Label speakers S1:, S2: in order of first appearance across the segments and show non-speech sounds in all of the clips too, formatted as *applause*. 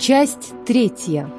S1: Часть третья.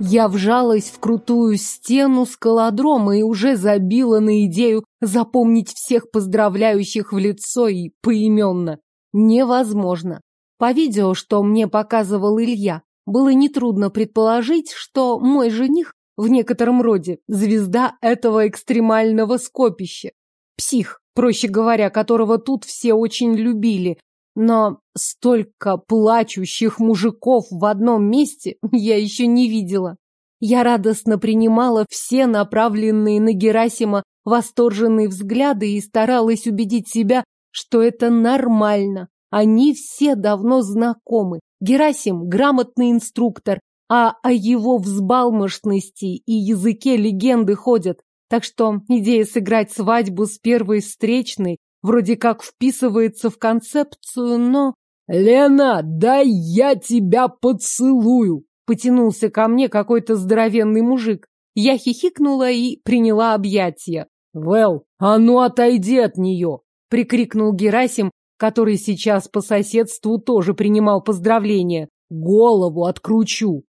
S1: Я вжалась в крутую стену скалодрома и уже забила на идею запомнить всех поздравляющих в лицо и поименно. Невозможно. По видео, что мне показывал Илья, было нетрудно предположить, что мой жених в некотором роде звезда этого экстремального скопища. Псих, проще говоря, которого тут все очень любили. Но столько плачущих мужиков в одном месте *laughs* я еще не видела. Я радостно принимала все направленные на Герасима восторженные взгляды и старалась убедить себя, что это нормально. Они все давно знакомы. Герасим – грамотный инструктор, а о его взбалмошности и языке легенды ходят. Так что идея сыграть свадьбу с первой встречной вроде как вписывается в концепцию, но...
S2: «Лена, дай я тебя поцелую!»
S1: Потянулся ко мне какой-то здоровенный мужик. Я хихикнула и приняла объятия.
S2: «Вэл, а ну отойди от нее!»
S1: прикрикнул Герасим, который сейчас по соседству тоже принимал поздравления.
S2: «Голову откручу!»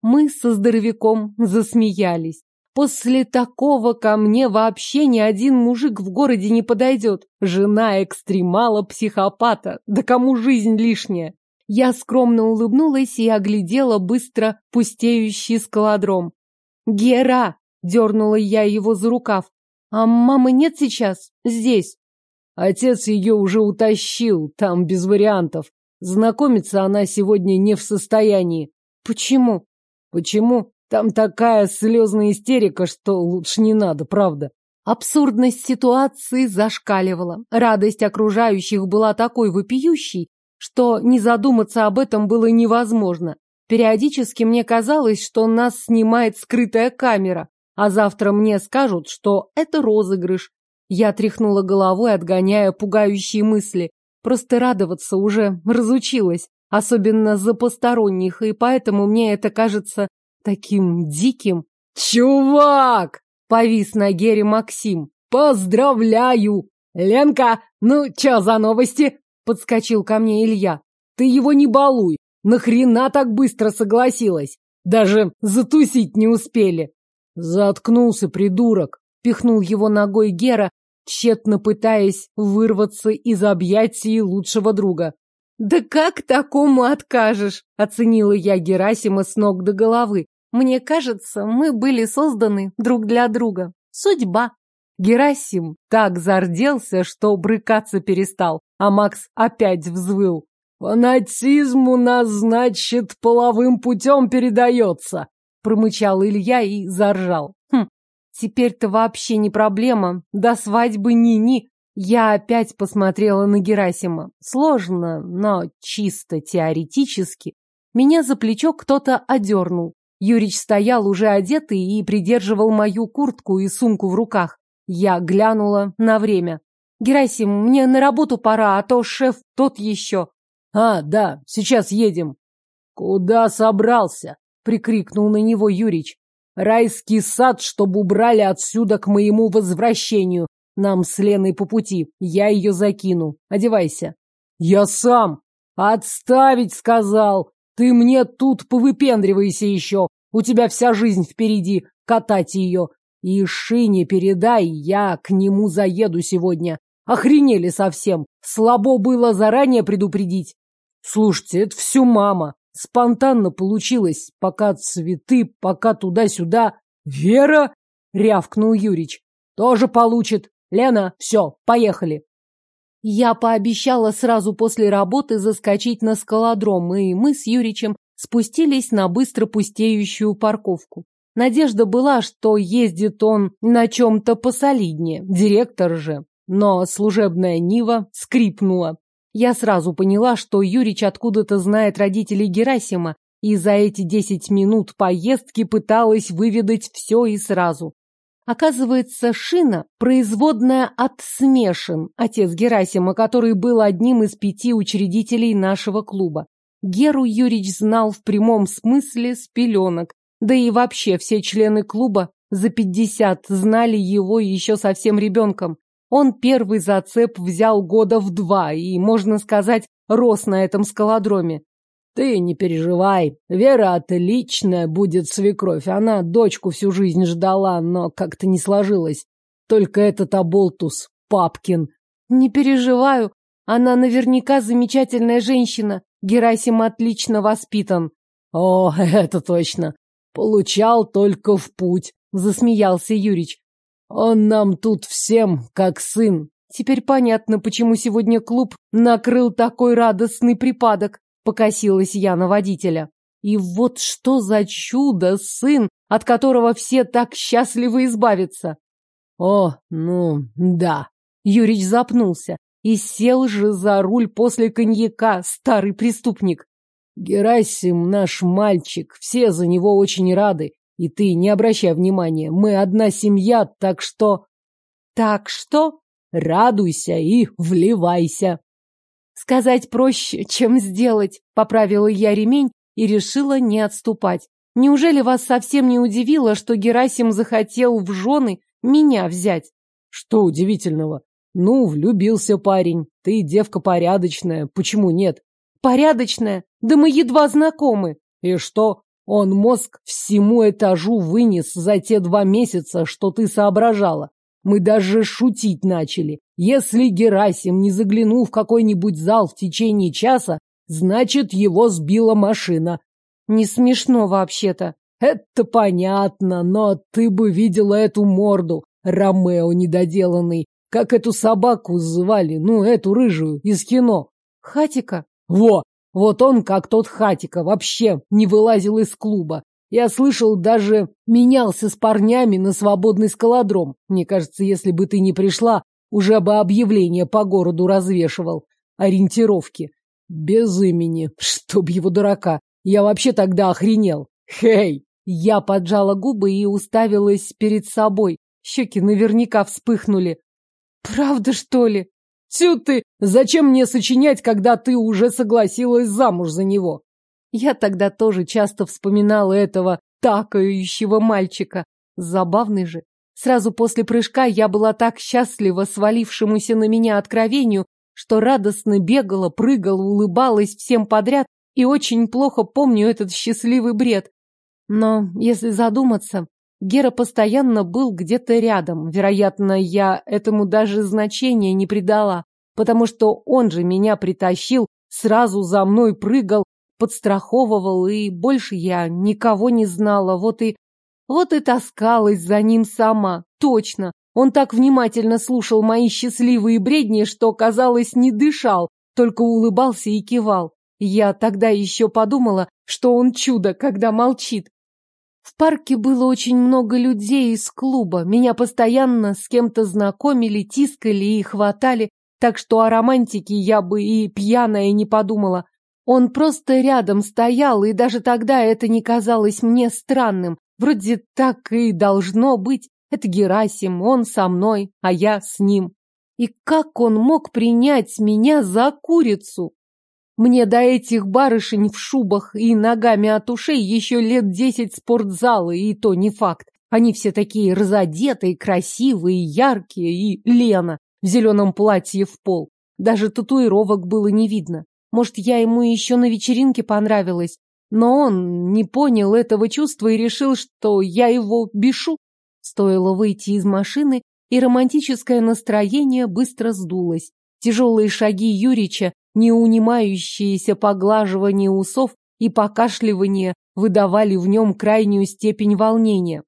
S1: Мы со здоровяком засмеялись. После такого ко мне вообще ни один мужик в городе не подойдет. Жена экстремала-психопата. Да кому жизнь лишняя? Я скромно улыбнулась и оглядела быстро пустеющий скалодром. «Гера!» — дернула я его за рукав. «А мамы нет сейчас? Здесь?»
S2: Отец ее уже утащил, там без вариантов. Знакомиться она сегодня не в состоянии.
S1: «Почему?»
S2: Почему? Там такая слезная истерика, что лучше не надо, правда.
S1: Абсурдность ситуации зашкаливала. Радость окружающих была такой вопиющей, что не задуматься об этом было невозможно. Периодически мне казалось, что нас снимает скрытая камера, а завтра мне скажут, что это розыгрыш. Я тряхнула головой, отгоняя пугающие мысли. Просто радоваться уже разучилась особенно за посторонних, и поэтому мне это кажется таким диким.
S2: «Чувак!»
S1: — повис на Гере Максим.
S2: «Поздравляю! Ленка, ну чё за новости?» — подскочил ко мне Илья. «Ты его не балуй! Нахрена так быстро согласилась? Даже затусить не успели!»
S1: «Заткнулся, придурок!» — пихнул его ногой Гера, тщетно пытаясь вырваться из объятий лучшего друга. «Да как такому откажешь?» — оценила я Герасима с ног до головы. «Мне кажется, мы были созданы друг для друга. Судьба». Герасим так зарделся, что брыкаться перестал, а Макс опять взвыл.
S2: «Фанатизм у нас, значит, половым путем передается», —
S1: промычал Илья и заржал. «Хм, теперь-то вообще не проблема. До свадьбы ни-ни, я опять посмотрела на Герасима. Сложно, но чисто теоретически. Меня за плечо кто-то одернул. Юрич стоял уже одетый и придерживал мою куртку и сумку в руках. Я глянула на время. «Герасим, мне на работу пора, а то шеф тот еще».
S2: «А, да, сейчас едем». «Куда собрался?» — прикрикнул на него Юрич. «Райский сад, чтобы убрали отсюда к моему возвращению. Нам с Леной по пути. Я ее закину. Одевайся. Я сам. Отставить, сказал. Ты мне тут повыпендривайся еще. У тебя вся жизнь впереди. Катать ее. И Шине передай, я к нему заеду сегодня. Охренели совсем. Слабо было заранее предупредить. Слушайте, это все мама. Спонтанно получилось. Пока цветы, пока туда-сюда. Вера? Рявкнул Юрич. Тоже получит. Лена, все, поехали.
S1: Я пообещала сразу после работы заскочить на скалодром, и мы с Юричем спустились на быстро пустеющую парковку. Надежда была, что ездит он на чем-то посолиднее, директор же. Но служебная Нива скрипнула. Я сразу поняла, что Юрич откуда-то знает родителей Герасима, и за эти десять минут поездки пыталась выведать все и сразу. Оказывается, Шина – производная от Смешин, отец Герасима, который был одним из пяти учредителей нашего клуба. Геру Юрич знал в прямом смысле с пеленок, да и вообще все члены клуба за пятьдесят знали его еще совсем ребенком. Он первый зацеп взял года в два и, можно сказать, рос на этом скалодроме.
S2: Ты не переживай, Вера отличная будет свекровь. Она дочку всю жизнь ждала, но как-то не сложилось. Только этот оболтус, Папкин.
S1: Не переживаю, она наверняка замечательная женщина. Герасим отлично воспитан.
S2: О, *laughs* это точно. Получал только в путь, засмеялся Юрич. Он нам тут всем как сын.
S1: Теперь понятно, почему сегодня клуб накрыл такой радостный припадок, покосилась я на водителя. И вот что за чудо, сын, от которого все так счастливы избавиться.
S2: О, ну, да.
S1: Юрич запнулся и сел же за руль после коньяка, старый преступник.
S2: Герасим наш мальчик, все за него очень рады. И ты не обращай внимания, мы одна семья, так что...
S1: Так что?
S2: Радуйся и вливайся.
S1: Сказать проще, чем сделать, поправила я ремень и решила не отступать. Неужели вас совсем не удивило, что Герасим захотел в жены меня взять?
S2: Что удивительного? Ну, влюбился парень. Ты девка порядочная, почему нет?
S1: Порядочная? Да мы едва знакомы.
S2: И что? Он мозг всему этажу вынес за те два месяца, что ты соображала. Мы даже шутить начали. Если Герасим не заглянул в какой-нибудь зал в течение часа, значит, его сбила машина.
S1: Не смешно вообще-то.
S2: Это понятно, но ты бы видела эту морду, Ромео недоделанный. Как эту собаку звали, ну, эту рыжую, из кино.
S1: Хатика?
S2: Во, вот он, как тот Хатика, вообще не вылазил из клуба. Я слышал, даже менялся с парнями на свободный скалодром. Мне кажется, если бы ты не пришла, уже бы объявление по городу развешивал. Ориентировки. Без имени. *laughs* Чтоб его дурака. Я вообще тогда охренел. Хей!
S1: Я поджала губы и уставилась перед собой. Щеки наверняка вспыхнули. Правда, что ли?
S2: Тю ты! Зачем мне сочинять, когда ты уже согласилась замуж за него?
S1: Я тогда тоже часто вспоминала этого такающего мальчика. Забавный же. Сразу после прыжка я была так счастлива свалившемуся на меня откровению, что радостно бегала, прыгала, улыбалась всем подряд и очень плохо помню этот счастливый бред. Но, если задуматься, Гера постоянно был где-то рядом. Вероятно, я этому даже значения не придала, потому что он же меня притащил, сразу за мной прыгал, подстраховывал, и больше я никого не знала. Вот и... вот и таскалась за ним сама. Точно. Он так внимательно слушал мои счастливые бредни, что, казалось, не дышал, только улыбался и кивал. Я тогда еще подумала, что он чудо, когда молчит. В парке было очень много людей из клуба. Меня постоянно с кем-то знакомили, тискали и хватали, так что о романтике я бы и пьяная не подумала. Он просто рядом стоял, и даже тогда это не казалось мне странным. Вроде так и должно быть. Это Герасим, он со мной, а я с ним. И как он мог принять меня за курицу? Мне до этих барышень в шубах и ногами от ушей еще лет десять спортзала, и то не факт. Они все такие разодетые, красивые, яркие, и Лена в зеленом платье в пол. Даже татуировок было не видно. Может, я ему еще на вечеринке понравилась, но он не понял этого чувства и решил, что я его бешу. Стоило выйти из машины, и романтическое настроение быстро сдулось. Тяжелые шаги Юрича неунимающиеся поглаживание усов и покашливание выдавали в нем крайнюю степень волнения.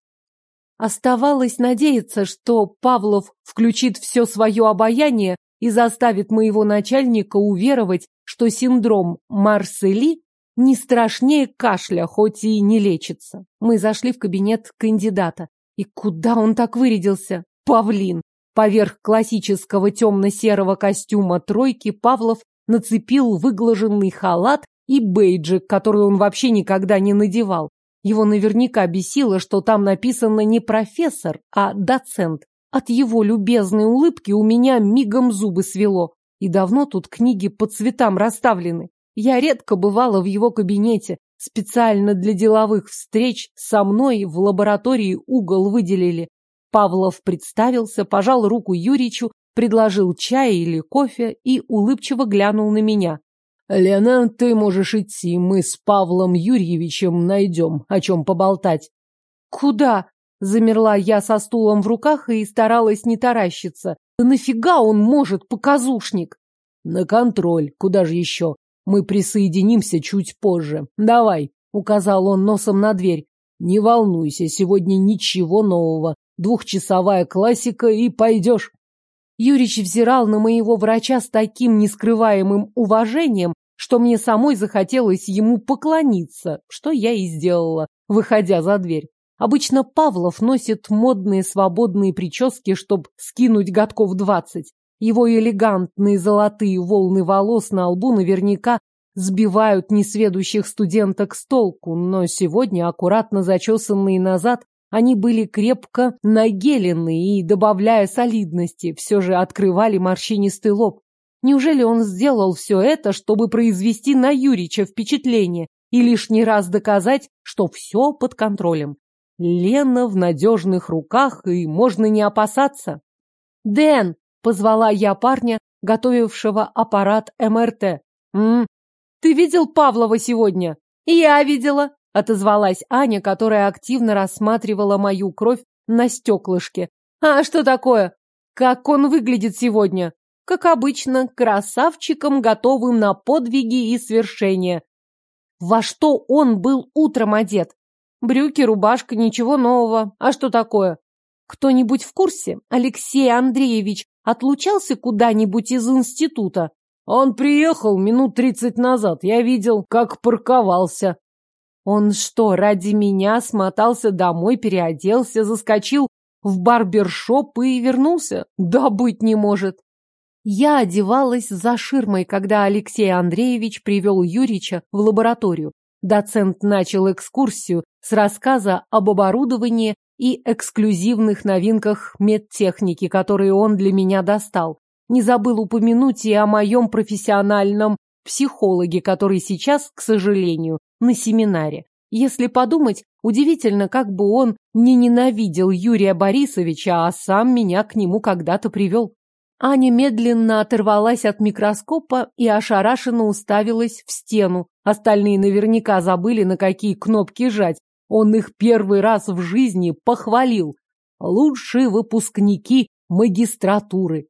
S1: Оставалось надеяться, что Павлов включит все свое обаяние и заставит моего начальника уверовать, что синдром Марсели не страшнее кашля, хоть и не лечится. Мы зашли в кабинет кандидата. И куда он так вырядился? Павлин. Поверх классического темно-серого костюма тройки Павлов нацепил выглаженный халат и бейджик, который он вообще никогда не надевал. Его наверняка бесило, что там написано не профессор, а доцент. От его любезной улыбки у меня мигом зубы свело. И давно тут книги по цветам расставлены. Я редко бывала в его кабинете. Специально для деловых встреч со мной в лаборатории угол выделили. Павлов представился, пожал руку Юричу, предложил чай или кофе и улыбчиво глянул на меня.
S2: «Лена, ты можешь идти, мы с Павлом Юрьевичем найдем, о чем поболтать».
S1: «Куда?» — замерла я со стулом в руках и старалась не таращиться. «Да нафига он может, показушник?»
S2: «На контроль, куда же еще? Мы присоединимся чуть позже. Давай», — указал он носом на дверь. «Не волнуйся, сегодня ничего нового. Двухчасовая классика и пойдешь».
S1: Юрич взирал на моего врача с таким нескрываемым уважением, что мне самой захотелось ему поклониться, что я и сделала, выходя за дверь. Обычно Павлов носит модные свободные прически, чтобы скинуть годков двадцать. Его элегантные золотые волны волос на лбу наверняка сбивают несведущих студенток с толку, но сегодня, аккуратно зачесанные назад, они были крепко нагелены и, добавляя солидности, все же открывали морщинистый лоб. Неужели он сделал все это, чтобы произвести на Юрича впечатление и лишний раз доказать, что все под контролем? Лена в надежных руках, и можно не опасаться. «Дэн!» — позвала я парня, готовившего аппарат МРТ. «М? Ты видел Павлова сегодня?» «Я видела», — отозвалась Аня, которая активно рассматривала мою кровь на стеклышке. «А что такое? Как он выглядит сегодня?» как обычно, красавчиком, готовым на подвиги и свершения. Во что он был утром одет? Брюки, рубашка, ничего нового. А что такое? Кто-нибудь в курсе? Алексей Андреевич отлучался куда-нибудь из института?
S2: Он приехал минут тридцать назад. Я видел, как парковался.
S1: Он что, ради меня смотался домой, переоделся, заскочил в барбершоп и вернулся? Да быть не может. Я одевалась за ширмой, когда Алексей Андреевич привел Юрича в лабораторию. Доцент начал экскурсию с рассказа об оборудовании и эксклюзивных новинках медтехники, которые он для меня достал. Не забыл упомянуть и о моем профессиональном психологе, который сейчас, к сожалению, на семинаре. Если подумать, удивительно, как бы он не ненавидел Юрия Борисовича, а сам меня к нему когда-то привел. Аня медленно оторвалась от микроскопа и ошарашенно уставилась в стену. Остальные наверняка забыли, на какие кнопки жать. Он их первый раз в жизни похвалил. Лучшие выпускники магистратуры.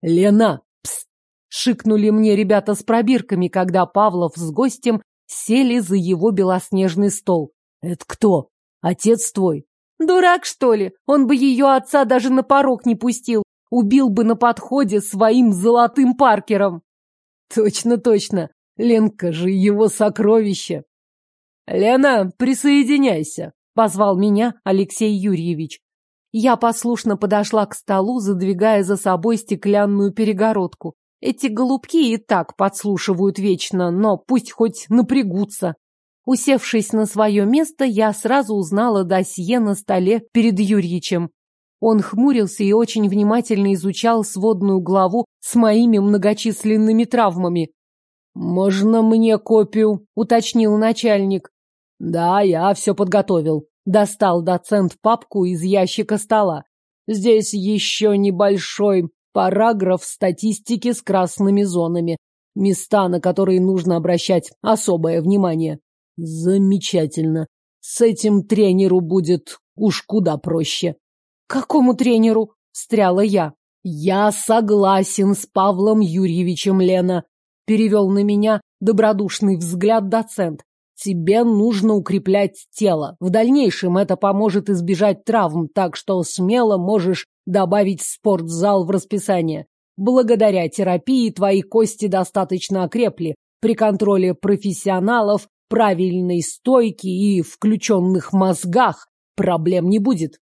S2: «Лена!» пс,
S1: шикнули мне ребята с пробирками, когда Павлов с гостем сели за его белоснежный стол.
S2: «Это кто? Отец твой?»
S1: «Дурак, что ли? Он бы ее отца даже на порог не пустил убил бы на подходе своим золотым паркером.
S2: Точно, точно. Ленка же его сокровище. Лена, присоединяйся, позвал меня Алексей Юрьевич.
S1: Я послушно подошла к столу, задвигая за собой стеклянную перегородку. Эти голубки и так подслушивают вечно, но пусть хоть напрягутся. Усевшись на свое место, я сразу узнала досье на столе перед Юрьичем. Он хмурился и очень внимательно изучал сводную главу с моими многочисленными травмами.
S2: «Можно мне копию?» — уточнил начальник.
S1: «Да, я все подготовил». Достал доцент папку из ящика стола. Здесь еще небольшой параграф статистики с красными зонами. Места, на которые нужно обращать особое внимание.
S2: Замечательно. С этим тренеру будет уж куда проще.
S1: «Какому тренеру?» — встряла я.
S2: «Я согласен с Павлом Юрьевичем, Лена», — перевел на меня добродушный взгляд доцент. «Тебе нужно укреплять тело. В дальнейшем это поможет избежать травм, так что смело можешь добавить спортзал в расписание. Благодаря терапии твои кости достаточно окрепли. При контроле профессионалов, правильной стойке и включенных мозгах проблем не будет.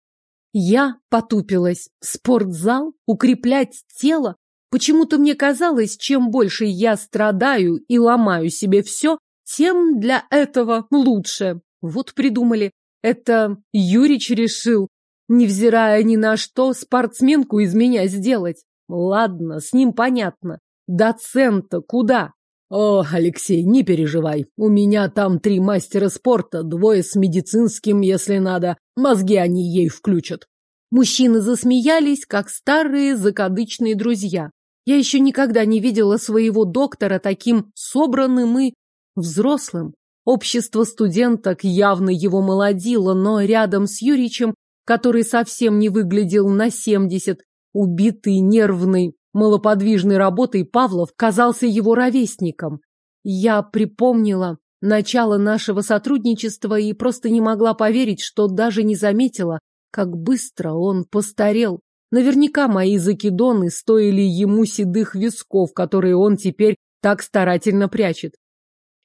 S1: Я потупилась. Спортзал? Укреплять тело? Почему-то мне казалось, чем больше я страдаю и ломаю себе все, тем для этого лучше. Вот придумали. Это Юрич решил, невзирая ни на что, спортсменку из меня сделать. Ладно, с ним понятно. Доцента куда?
S2: О, Алексей, не переживай. У меня там три мастера спорта, двое с медицинским, если надо. Мозги они ей включат.
S1: Мужчины засмеялись, как старые закадычные друзья. Я еще никогда не видела своего доктора таким собранным и взрослым. Общество студенток явно его молодило, но рядом с Юричем, который совсем не выглядел на семьдесят, убитый, нервный, малоподвижной работой Павлов казался его ровесником. Я припомнила начало нашего сотрудничества и просто не могла поверить, что даже не заметила, как быстро он постарел. Наверняка мои закидоны стоили ему седых висков, которые он теперь так старательно прячет.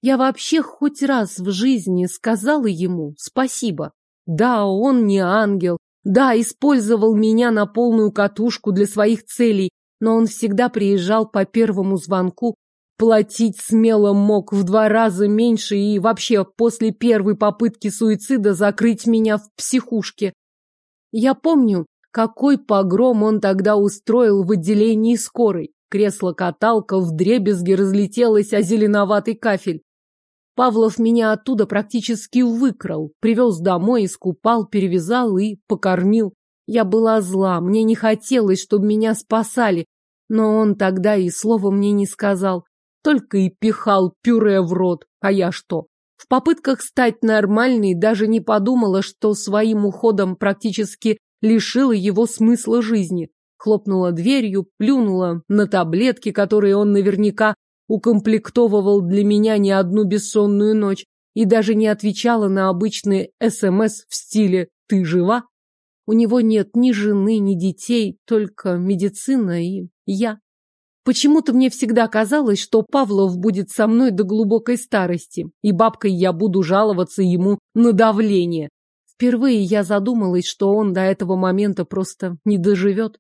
S1: Я вообще хоть раз в жизни сказала ему спасибо. Да, он не ангел, да, использовал меня на полную катушку для своих целей, но он всегда приезжал по первому звонку, платить смело мог в два раза меньше и вообще после первой попытки суицида закрыть меня в психушке. Я помню, какой погром он тогда устроил в отделении скорой. Кресло-каталка вдребезги разлетелось о зеленоватый кафель. Павлов меня оттуда практически выкрал, привез домой, искупал, перевязал и покормил. Я была зла, мне не хотелось, чтобы меня спасали, но он тогда и слова мне не сказал, только и пихал пюре в рот. А я что? В попытках стать нормальной даже не подумала, что своим уходом практически лишила его смысла жизни. Хлопнула дверью, плюнула на таблетки, которые он наверняка укомплектовывал для меня не одну бессонную ночь и даже не отвечала на обычные СМС в стиле «Ты жива?». У него нет ни жены, ни детей, только медицина и я. Почему-то мне всегда казалось, что Павлов будет со мной до глубокой старости, и бабкой я буду жаловаться ему на давление. Впервые я задумалась, что он до этого момента просто не доживет.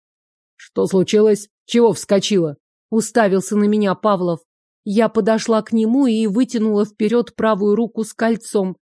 S1: Что случилось? Чего вскочила? Уставился на меня Павлов. Я подошла к нему и вытянула вперед правую руку с кольцом.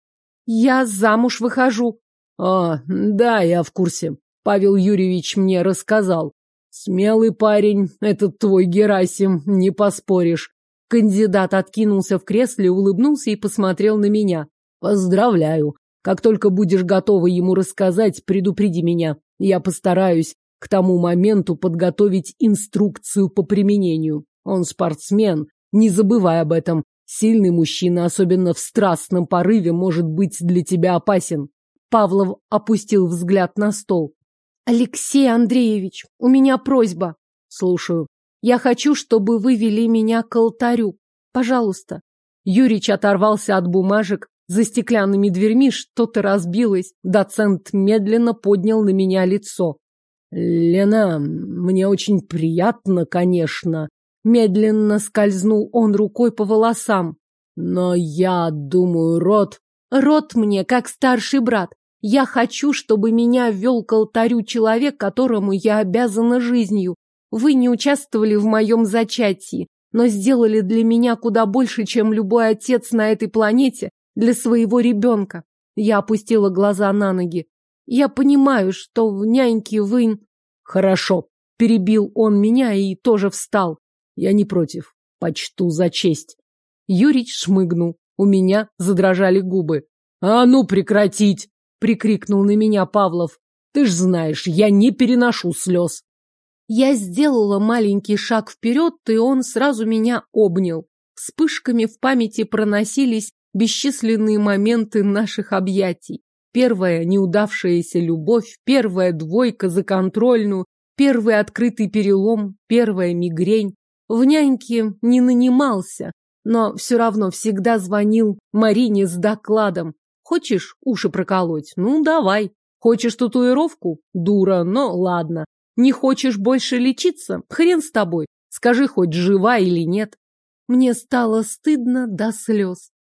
S1: Я замуж выхожу. А, да, я в курсе. Павел Юрьевич мне рассказал. Смелый парень, этот твой Герасим, не поспоришь. Кандидат откинулся в кресле, улыбнулся и посмотрел на меня. Поздравляю. Как только будешь готова ему рассказать, предупреди меня. Я постараюсь к тому моменту подготовить инструкцию по применению. Он спортсмен, не забывай об этом. Сильный мужчина, особенно в страстном порыве, может быть для тебя опасен. Павлов опустил взгляд на стол. Алексей Андреевич, у меня просьба. Слушаю. Я хочу, чтобы вы вели меня к алтарю. Пожалуйста. Юрич оторвался от бумажек. За стеклянными дверьми что-то разбилось. Доцент медленно поднял на меня лицо. Лена, мне очень приятно, конечно, Медленно скользнул он рукой по волосам. Но я думаю, Рот... Рот мне, как старший брат. Я хочу, чтобы меня вел к алтарю человек, которому я обязана жизнью. Вы не участвовали в моем зачатии, но сделали для меня куда больше, чем любой отец на этой планете для своего ребенка. Я опустила глаза на ноги. Я понимаю, что в няньке вы... Хорошо, перебил он меня и тоже встал. Я не против. Почту за честь. Юрич шмыгнул. У меня задрожали губы. «А ну прекратить!» — прикрикнул на меня Павлов. «Ты ж знаешь, я не переношу слез». Я сделала маленький шаг вперед, и он сразу меня обнял. Вспышками в памяти проносились бесчисленные моменты наших объятий. Первая неудавшаяся любовь, первая двойка за контрольную, первый открытый перелом, первая мигрень. В няньке не нанимался, но все равно всегда звонил Марине с докладом. Хочешь уши проколоть? Ну, давай. Хочешь татуировку? Дура, но ладно. Не хочешь больше лечиться? Хрен с тобой. Скажи, хоть жива или нет. Мне стало стыдно до слез.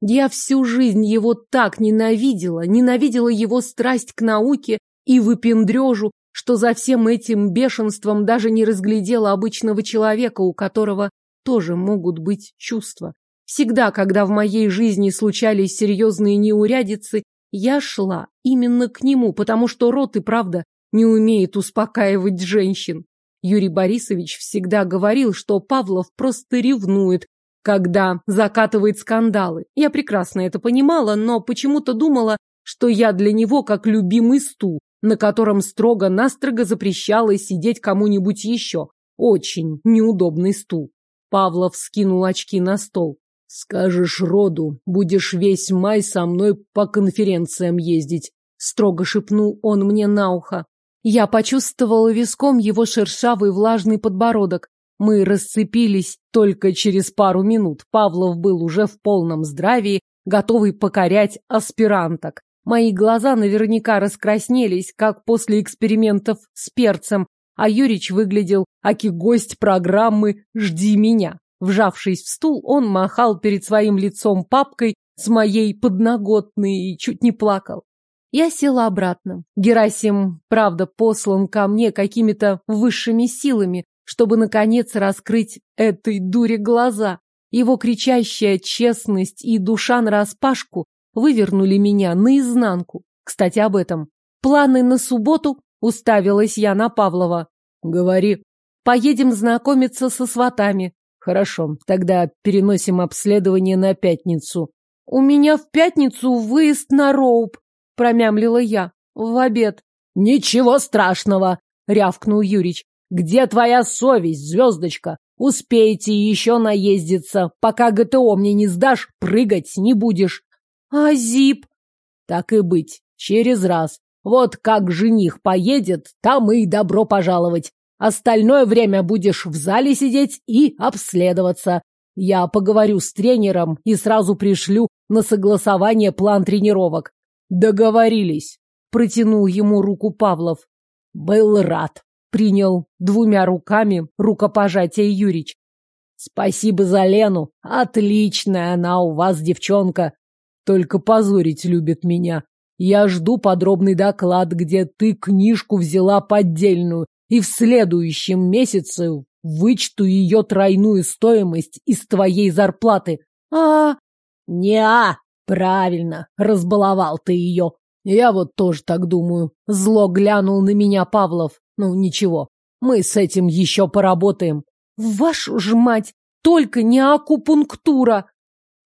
S1: Я всю жизнь его так ненавидела, ненавидела его страсть к науке и выпендрежу, что за всем этим бешенством даже не разглядела обычного человека, у которого тоже могут быть чувства. Всегда, когда в моей жизни случались серьезные неурядицы, я шла именно к нему, потому что рот и правда не умеет успокаивать женщин. Юрий Борисович всегда говорил, что Павлов просто ревнует, когда закатывает скандалы. Я прекрасно это понимала, но почему-то думала, что я для него как любимый стул, на котором строго-настрого запрещалось сидеть кому-нибудь еще. Очень неудобный стул. Павлов скинул очки на стол.
S2: «Скажешь роду, будешь весь май со мной по конференциям ездить», — строго шепнул он мне на ухо.
S1: Я почувствовала виском его шершавый влажный подбородок. Мы расцепились только через пару минут. Павлов был уже в полном здравии, готовый покорять аспиранток. Мои глаза наверняка раскраснелись, как после экспериментов с перцем, а Юрич выглядел аки гость программы «Жди меня». Вжавшись в стул, он махал перед своим лицом папкой с моей подноготной и чуть не плакал. Я села обратно. Герасим, правда, послан ко мне какими-то высшими силами, чтобы, наконец, раскрыть этой дуре глаза. Его кричащая честность и душа нараспашку вывернули меня наизнанку. Кстати, об этом. Планы на субботу Уставилась я на Павлова.
S2: Говори.
S1: Поедем знакомиться со сватами.
S2: Хорошо, тогда переносим обследование на пятницу.
S1: У меня в пятницу выезд на Роуп, промямлила я. В обед.
S2: Ничего страшного, рявкнул Юрич. Где твоя совесть, звездочка? Успеете еще наездиться. Пока ГТО мне не сдашь, прыгать не будешь.
S1: А Зип?
S2: Так и быть, через раз. Вот как жених поедет, там и добро пожаловать. Остальное время будешь в зале сидеть и обследоваться. Я поговорю с тренером и сразу пришлю на согласование план тренировок. Договорились. Протянул ему руку Павлов. Был рад. Принял двумя руками рукопожатие Юрич. Спасибо за Лену. Отличная она у вас, девчонка. Только позорить любит меня. Я жду подробный доклад, где ты книжку взяла поддельную, и в следующем месяце вычту ее тройную стоимость из твоей зарплаты.
S1: А,
S2: не а, правильно, разбаловал ты ее. Я вот тоже так думаю. Зло глянул на меня Павлов. Ну, ничего, мы с этим еще поработаем.
S1: Вашу ж мать, только не акупунктура!